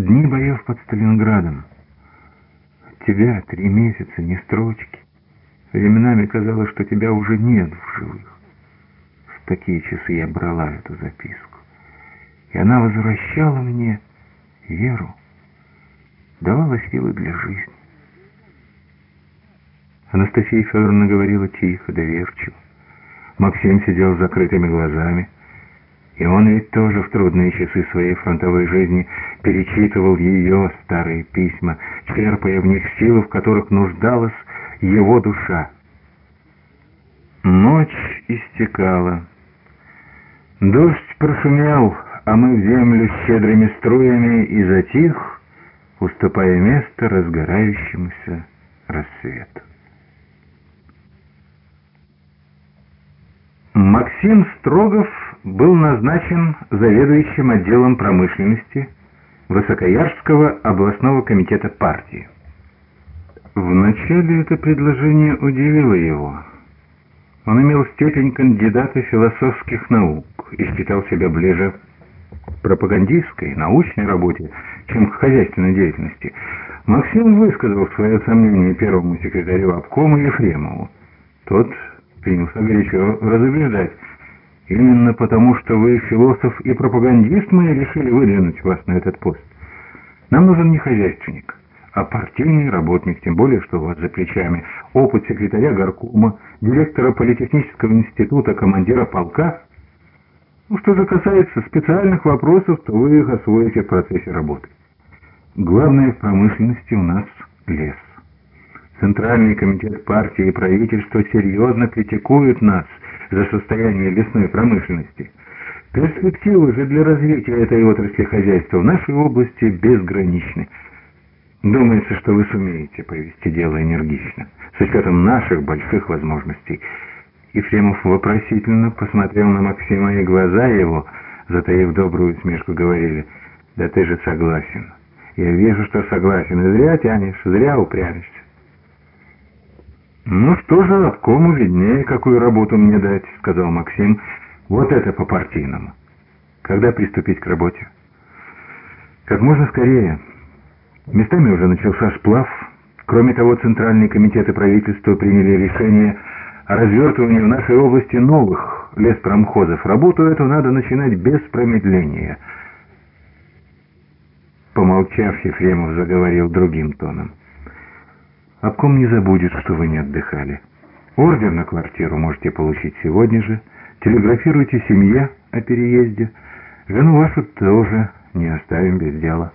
Дни боев под Сталинградом. От тебя три месяца, ни строчки. Временами казалось, что тебя уже нет в живых. В такие часы я брала эту записку. И она возвращала мне веру, давала силы для жизни. Анастасия Федоровна говорила тихо, доверчиво. Максим сидел с закрытыми глазами. И он ведь тоже в трудные часы своей фронтовой жизни перечитывал ее старые письма, черпая в них силы, в которых нуждалась его душа. Ночь истекала. Дождь прошумел, а мы в землю щедрыми струями и затих, уступая место разгорающемуся рассвету. Максим Строгов был назначен заведующим отделом промышленности Высокоярского областного комитета партии. Вначале это предложение удивило его. Он имел степень кандидата философских наук и считал себя ближе к пропагандистской, научной работе, чем к хозяйственной деятельности. Максим высказал свое сомнение первому секретарю обкома Ефремову. Тот принялся горячо разубеждать. Именно потому, что вы философ и пропагандист, мы решили выдвинуть вас на этот пост. Нам нужен не хозяйственник, а партийный работник, тем более, что у вас за плечами опыт секретаря горкома, директора политехнического института, командира полка. Ну, что же касается специальных вопросов, то вы их освоите в процессе работы. Главное в промышленности у нас лес. Центральный комитет партии и правительство серьезно критикуют нас за состояние лесной промышленности. Перспективы же для развития этой отрасли хозяйства в нашей области безграничны. Думается, что вы сумеете повести дело энергично, с учетом наших больших возможностей. Ефремов вопросительно посмотрел на Максима, и глаза его, затаив добрую смешку, говорили, «Да ты же согласен. Я вижу, что согласен, и зря тянешь, зря упрямишься». «Ну что же, обкому виднее, какую работу мне дать», — сказал Максим. «Вот это по-партийному. Когда приступить к работе?» «Как можно скорее. Местами уже начался сплав. Кроме того, Центральный комитет и правительство приняли решение о развертывании в нашей области новых леспромхозов. Работу эту надо начинать без промедления». Помолчав, Ефремов заговорил другим тоном. Обком не забудет, что вы не отдыхали. Ордер на квартиру можете получить сегодня же. Телеграфируйте семье о переезде. Жену вашу тоже не оставим без дела.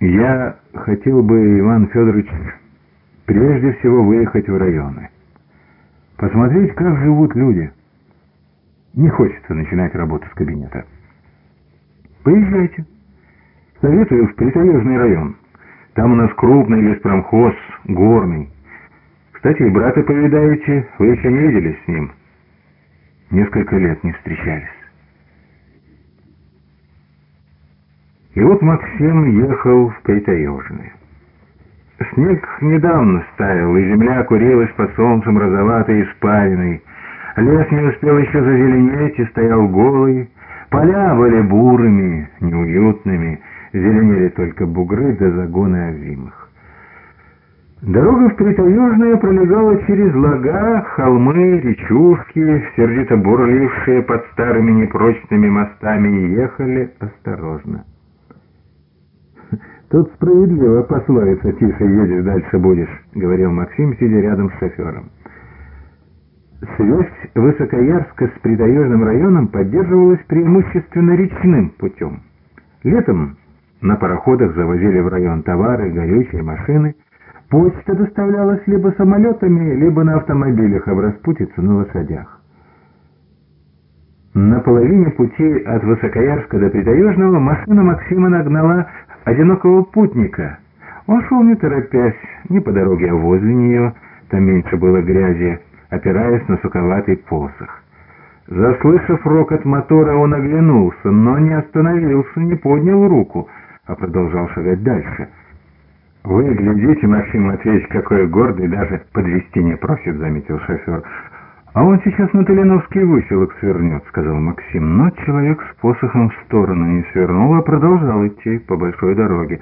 Я хотел бы, Иван Федорович, прежде всего выехать в районы. Посмотреть, как живут люди. Не хочется начинать работу с кабинета. Поезжайте. Советую в Притаежный район. Там у нас крупный леспромхоз, горный. Кстати, брата повидаете, вы еще не виделись с ним. Несколько лет не встречались. И вот Максим ехал в Притаежное. Снег недавно стаял, и земля курилась под солнцем розоватой и спаленной. Лес не успел еще зазеленеть и стоял голый. Поля были бурыми, неуютными, зеленели только бугры до загоны озимых. Дорога в Притаежное пролегала через лага, холмы, речушки, сердито бурлившие под старыми непрочными мостами, и ехали осторожно. «Тут справедливо пословица «тише едешь, дальше будешь», — говорил Максим, сидя рядом с шофером. Связь Высокоярска с Притаежным районом поддерживалась преимущественно речным путем. Летом на пароходах завозили в район товары, горючие, машины. Почта доставлялась либо самолетами, либо на автомобилях, а в распутице на лошадях. На половине пути от Высокоярска до Притаежного машина Максима нагнала одинокого путника. Он шел не торопясь, не по дороге, а возле нее, там меньше было грязи, опираясь на суковатый посох. Заслышав рокот мотора, он оглянулся, но не остановился, не поднял руку — а продолжал шагать дальше. «Вы глядите, Максим Матвеевич, какой гордый, даже подвести не просит», — заметил шофер. «А он сейчас на Толиновский выселок свернет», — сказал Максим. Но человек с посохом в сторону не свернул, а продолжал идти по большой дороге.